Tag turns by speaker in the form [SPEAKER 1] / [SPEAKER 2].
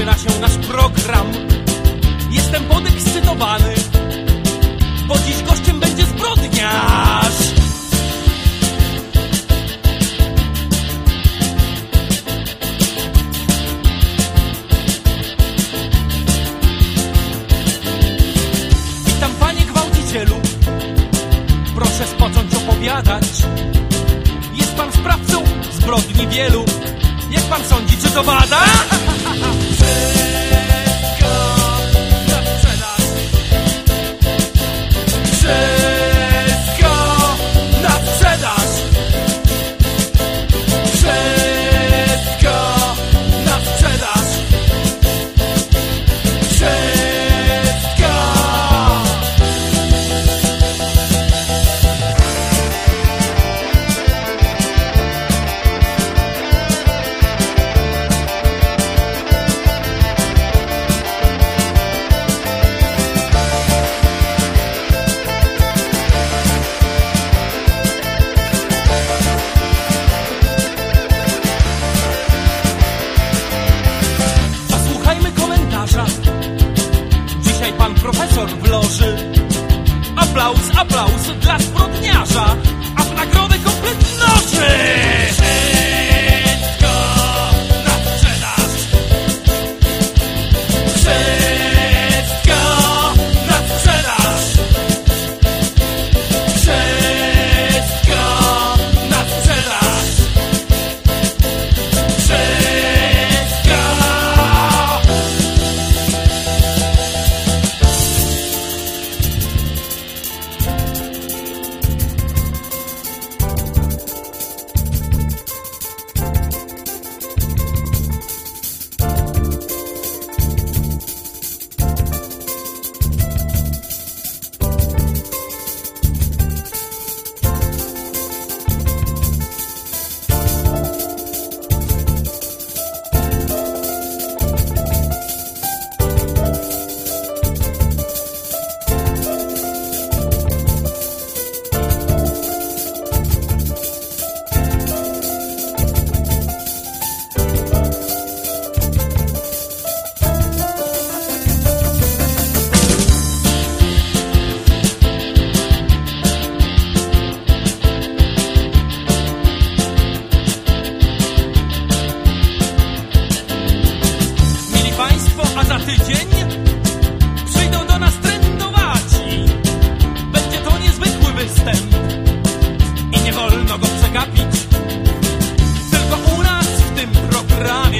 [SPEAKER 1] zaczyna się nasz program. Jestem podekscytowany Bo dziś gościem będzie zbrodniarz. Witam panie gwałcicielu. Proszę spocząć opowiadać. Jest pan sprawcą zbrodni wielu. Jak pan sądzi, czy to wada? Dzisiaj pan profesor w loży. Aplauz, aplauz dla sotterranea